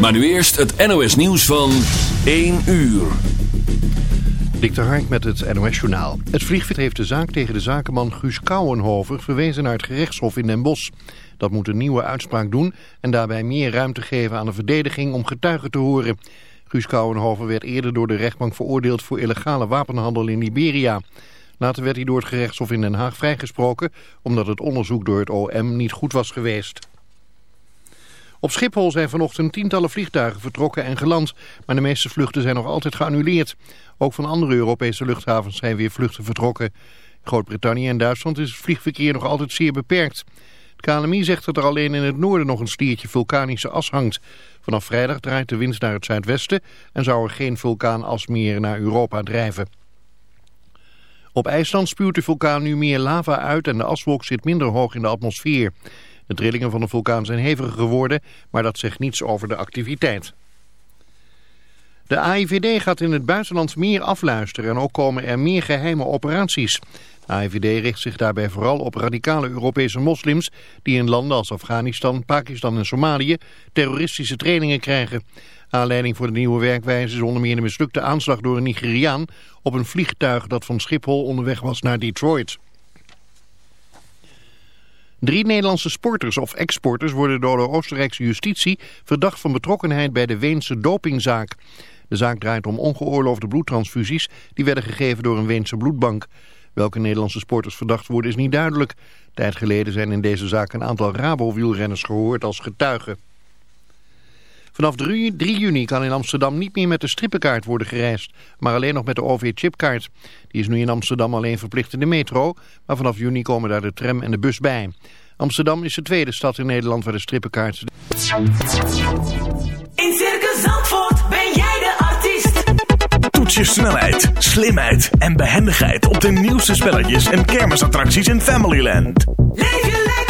Maar nu eerst het NOS nieuws van 1 uur. Dik Hark met het NOS-journaal. Het vliegveld heeft de zaak tegen de zakenman Guus Kouwenhover verwezen naar het gerechtshof in Den Bosch. Dat moet een nieuwe uitspraak doen en daarbij meer ruimte geven aan de verdediging om getuigen te horen. Guus Kouwenhover werd eerder door de rechtbank veroordeeld voor illegale wapenhandel in Liberia. Later werd hij door het gerechtshof in Den Haag vrijgesproken omdat het onderzoek door het OM niet goed was geweest. Op Schiphol zijn vanochtend tientallen vliegtuigen vertrokken en geland, maar de meeste vluchten zijn nog altijd geannuleerd. Ook van andere Europese luchthavens zijn weer vluchten vertrokken. In Groot-Brittannië en Duitsland is het vliegverkeer nog altijd zeer beperkt. Het KLMI zegt dat er alleen in het noorden nog een stiertje vulkanische as hangt. Vanaf vrijdag draait de wind naar het zuidwesten en zou er geen vulkaanas meer naar Europa drijven. Op IJsland spuwt de vulkaan nu meer lava uit en de aswolk zit minder hoog in de atmosfeer. De trillingen van de vulkaan zijn heviger geworden, maar dat zegt niets over de activiteit. De AIVD gaat in het buitenland meer afluisteren en ook komen er meer geheime operaties. De AIVD richt zich daarbij vooral op radicale Europese moslims die in landen als Afghanistan, Pakistan en Somalië terroristische trainingen krijgen. Aanleiding voor de nieuwe werkwijze is onder meer een mislukte aanslag door een Nigeriaan op een vliegtuig dat van Schiphol onderweg was naar Detroit. Drie Nederlandse sporters of exporters worden door de Oostenrijkse justitie verdacht van betrokkenheid bij de Weense dopingzaak. De zaak draait om ongeoorloofde bloedtransfusies die werden gegeven door een Weense bloedbank. Welke Nederlandse sporters verdacht worden is niet duidelijk. Tijd geleden zijn in deze zaak een aantal Rabo-wielrenners gehoord als getuigen. Vanaf 3 juni kan in Amsterdam niet meer met de strippenkaart worden gereisd, maar alleen nog met de OV-chipkaart. Die is nu in Amsterdam alleen verplicht in de metro, maar vanaf juni komen daar de tram en de bus bij. Amsterdam is de tweede stad in Nederland waar de strippenkaart... In Circus Zandvoort ben jij de artiest. Toets je snelheid, slimheid en behendigheid op de nieuwste spelletjes en kermisattracties in Familyland. Leef je lekker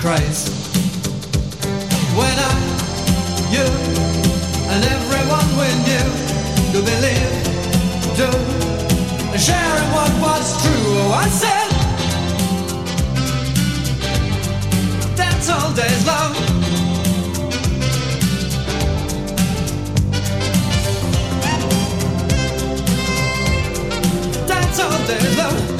Christ, When I, you, and everyone we knew to believe, to sharing what was true, oh, I said, that's all day's love. That's all day's love.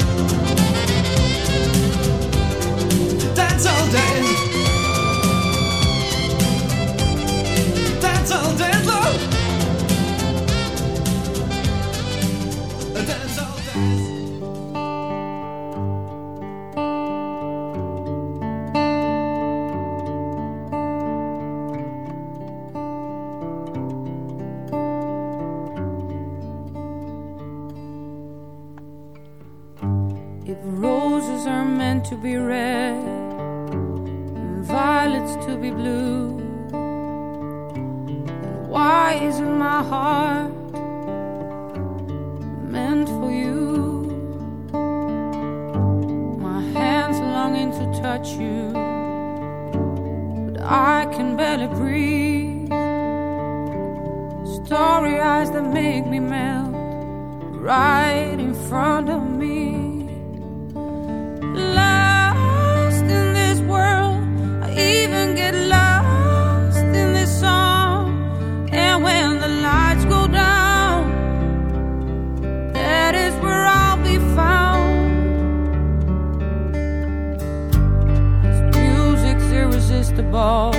irresistible.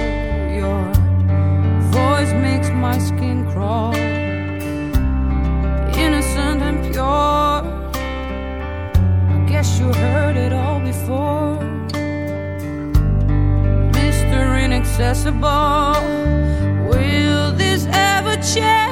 Your voice makes my skin crawl. Innocent and pure. I guess you heard it all before. Mr. Inaccessible. Will this ever change?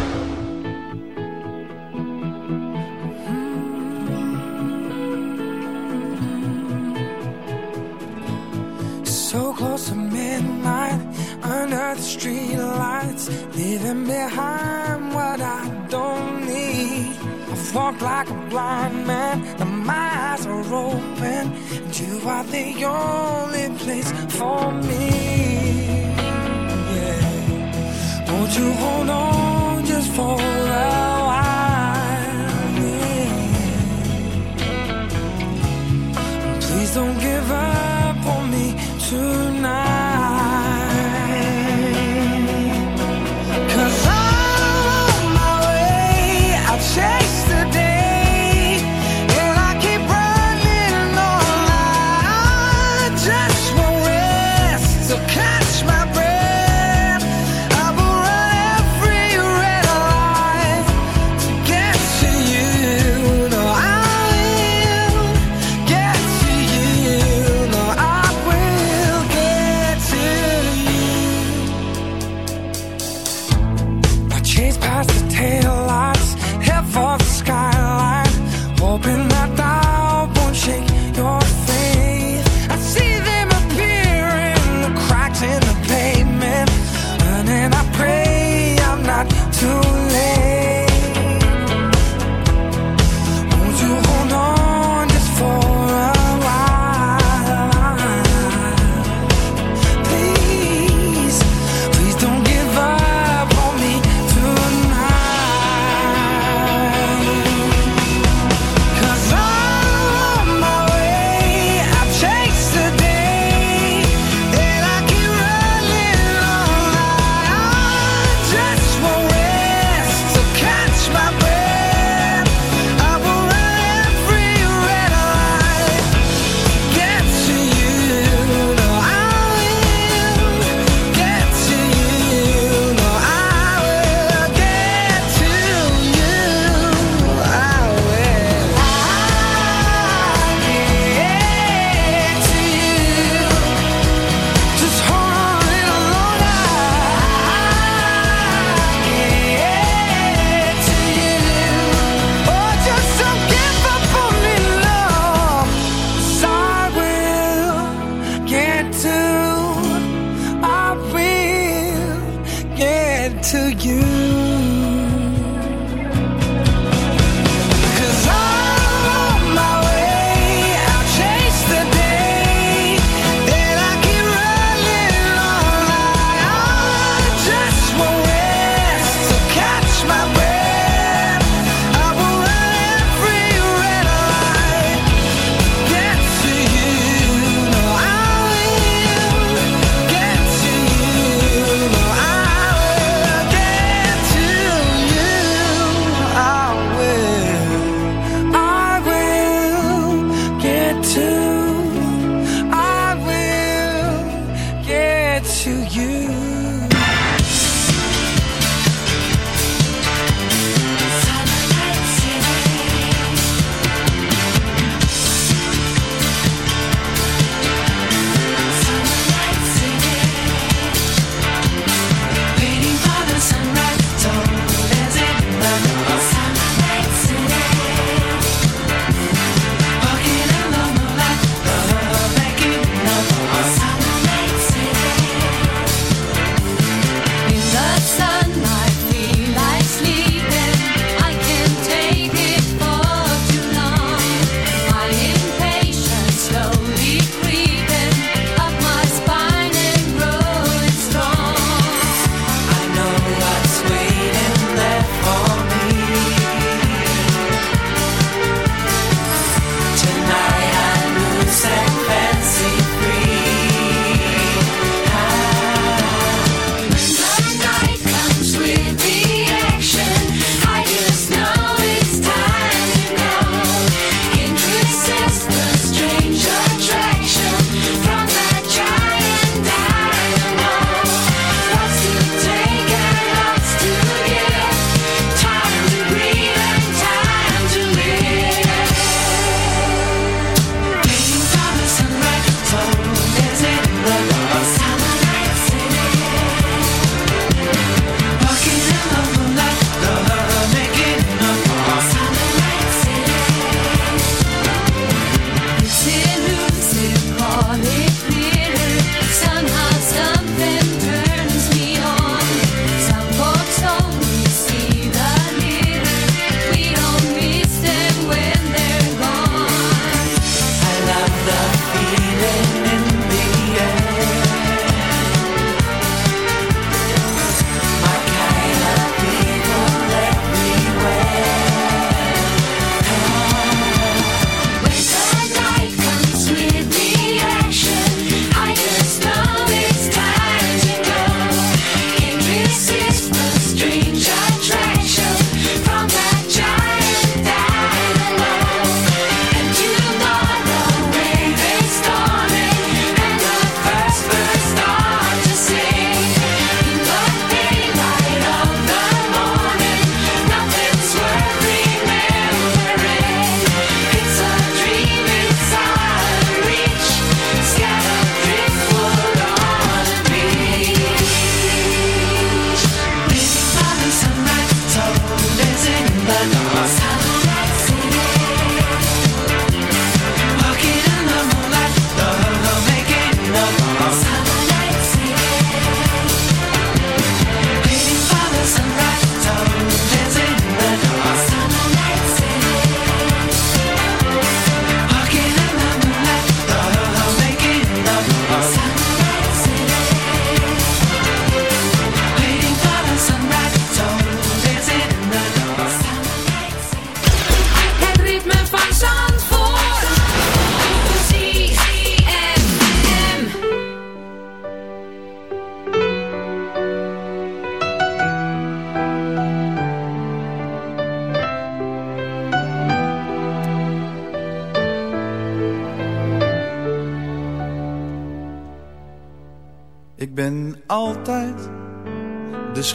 Blind man, now my eyes are open, and you are the only place for me. Yeah. Won't you hold on just for a while? Yeah. Please don't give up on me tonight.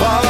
While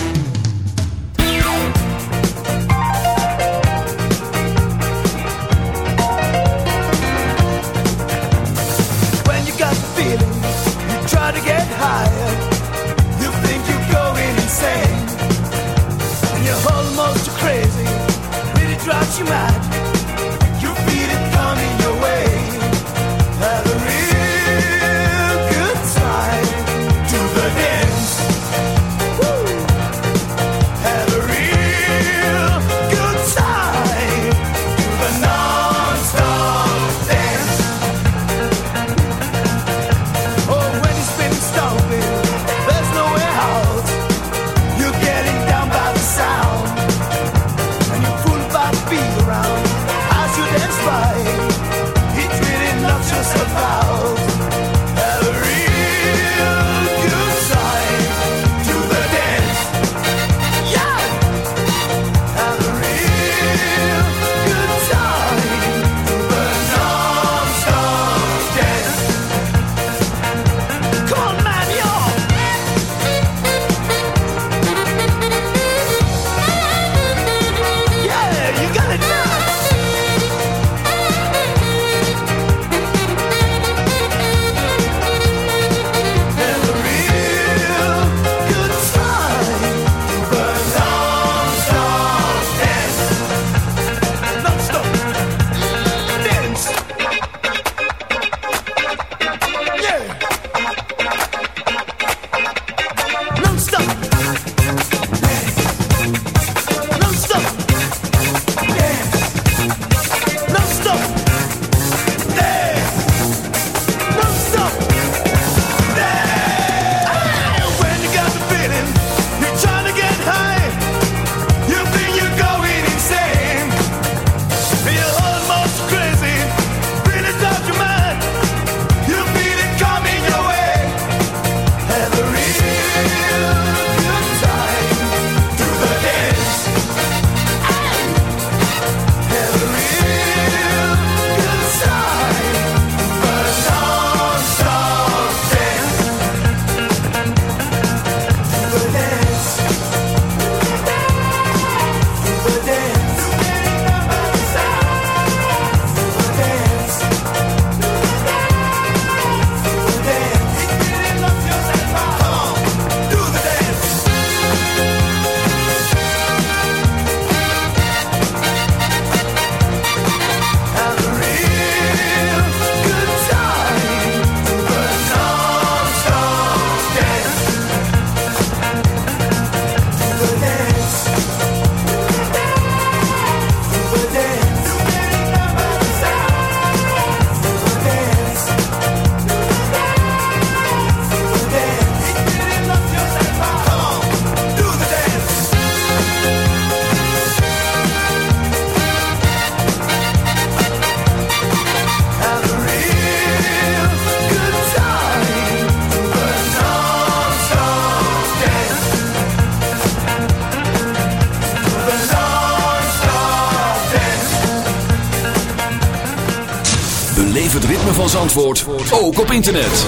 Zandvoort ook op internet.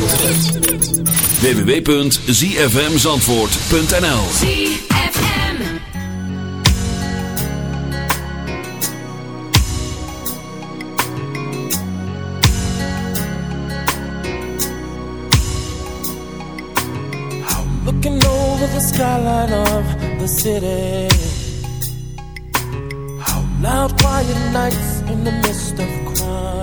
www.zfmzandvoort.nl Looking over the skyline of the city. Loud, quiet nights in the midst of crime.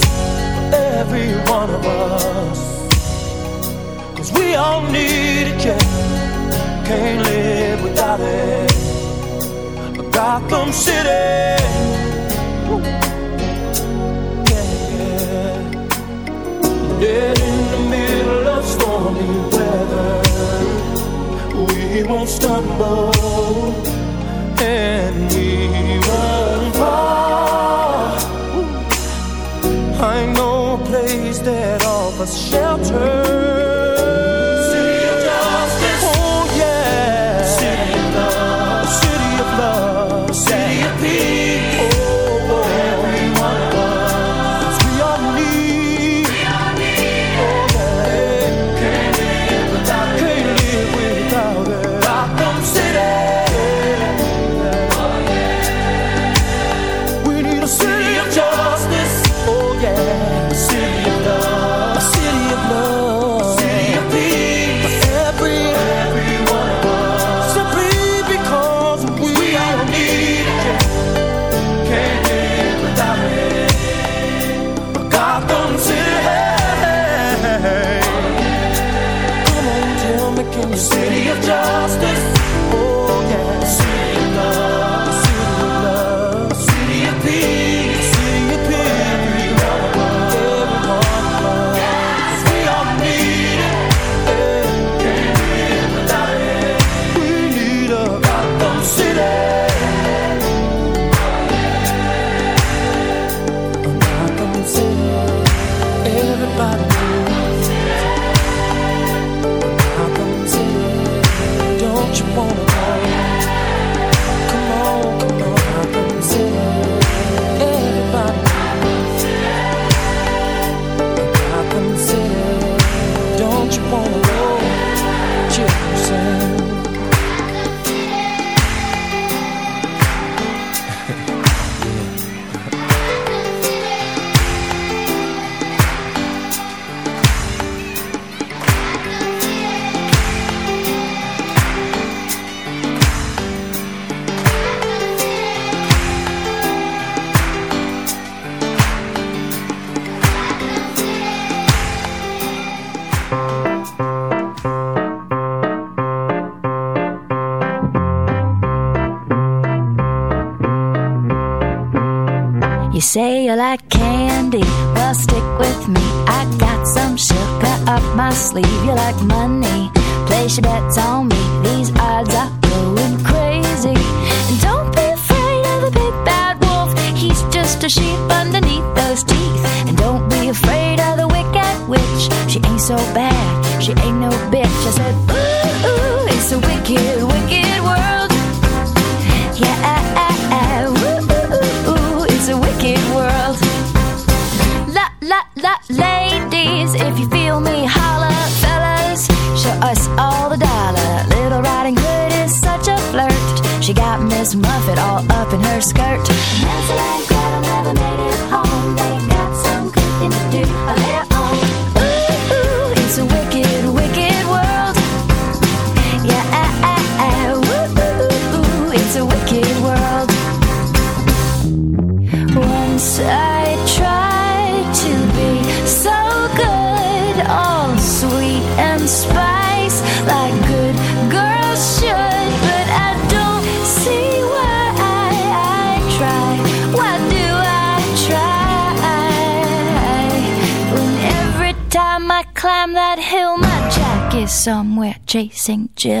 every one of us. Cause we all need it, yeah. Can't live without it. A Gotham City. Yeah. Dead in the middle of stormy weather. We won't stumble. And we won't us shelter. St. Jill.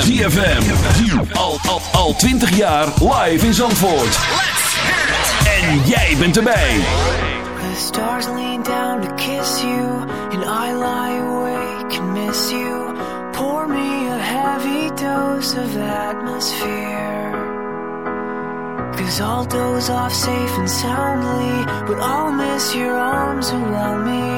ZFM. ZFM. Al, al, al 20 jaar live in Zandvoort. En jij bent erbij. The stars lean down to kiss you, and I lie awake and miss you. Pour me a heavy dose of atmosphere. Cause I'll doze off safe and soundly, but I'll miss your arms around me.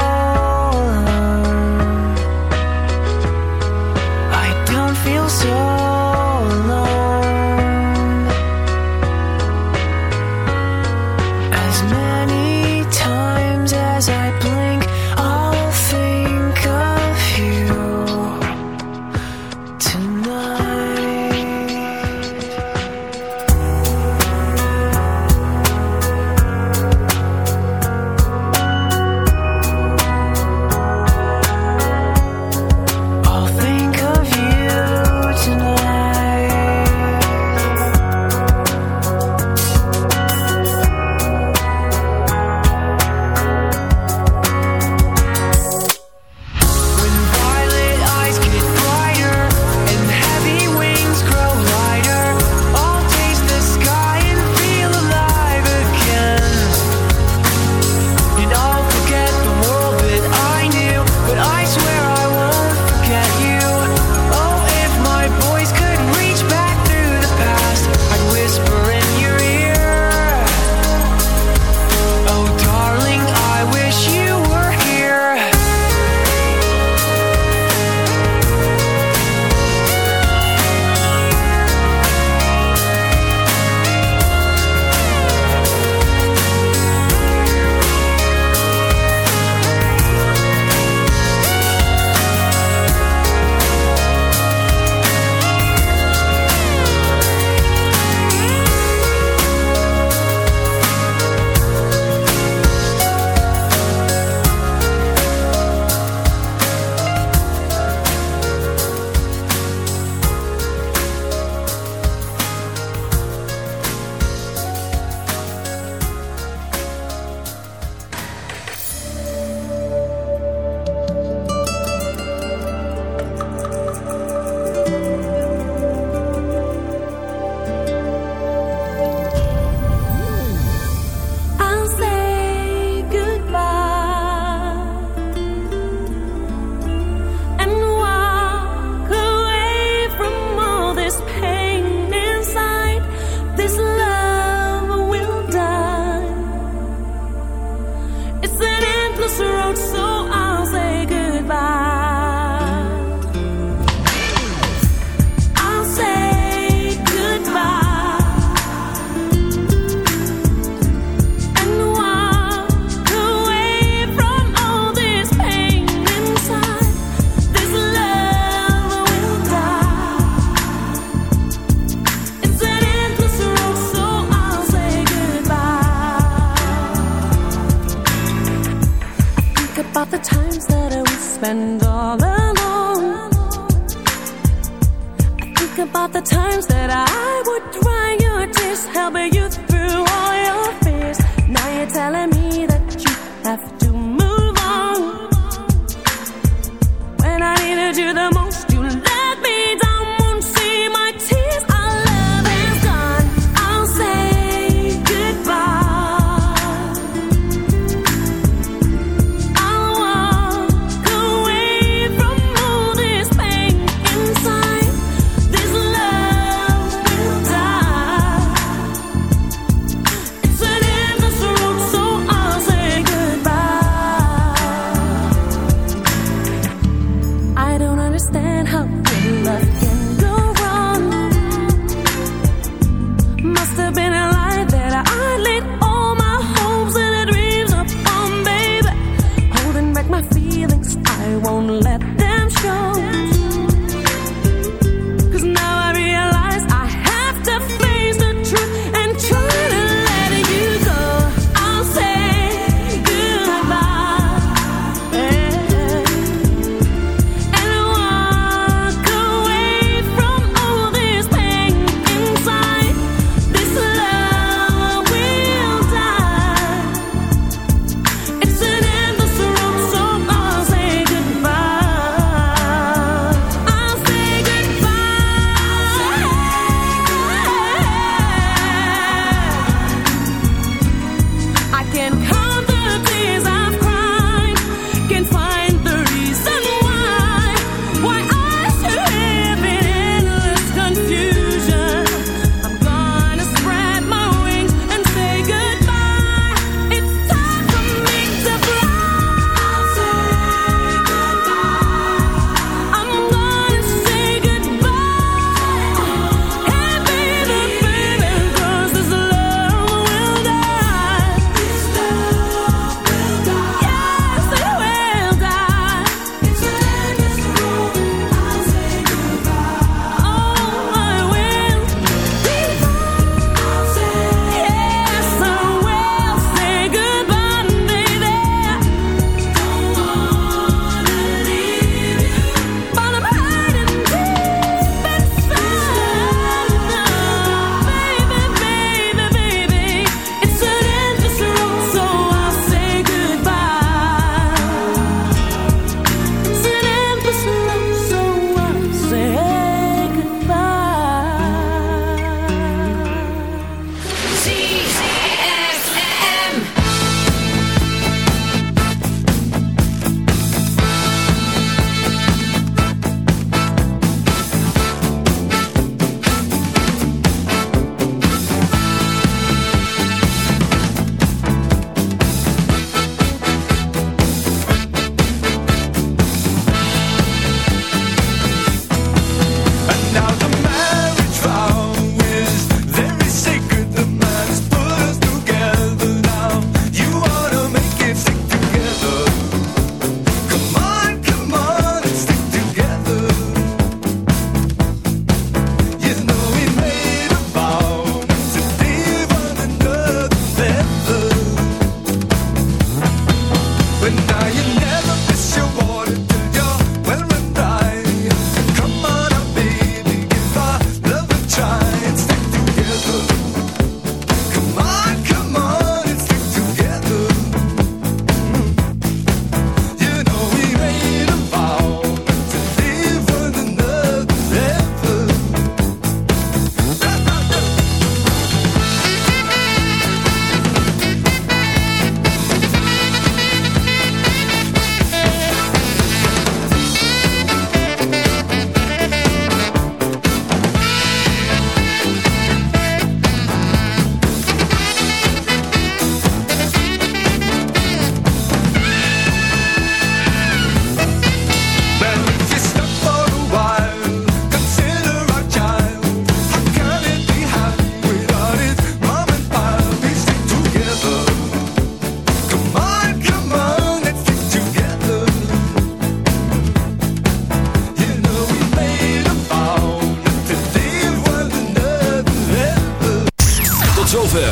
the times that I would dry your tears, helping you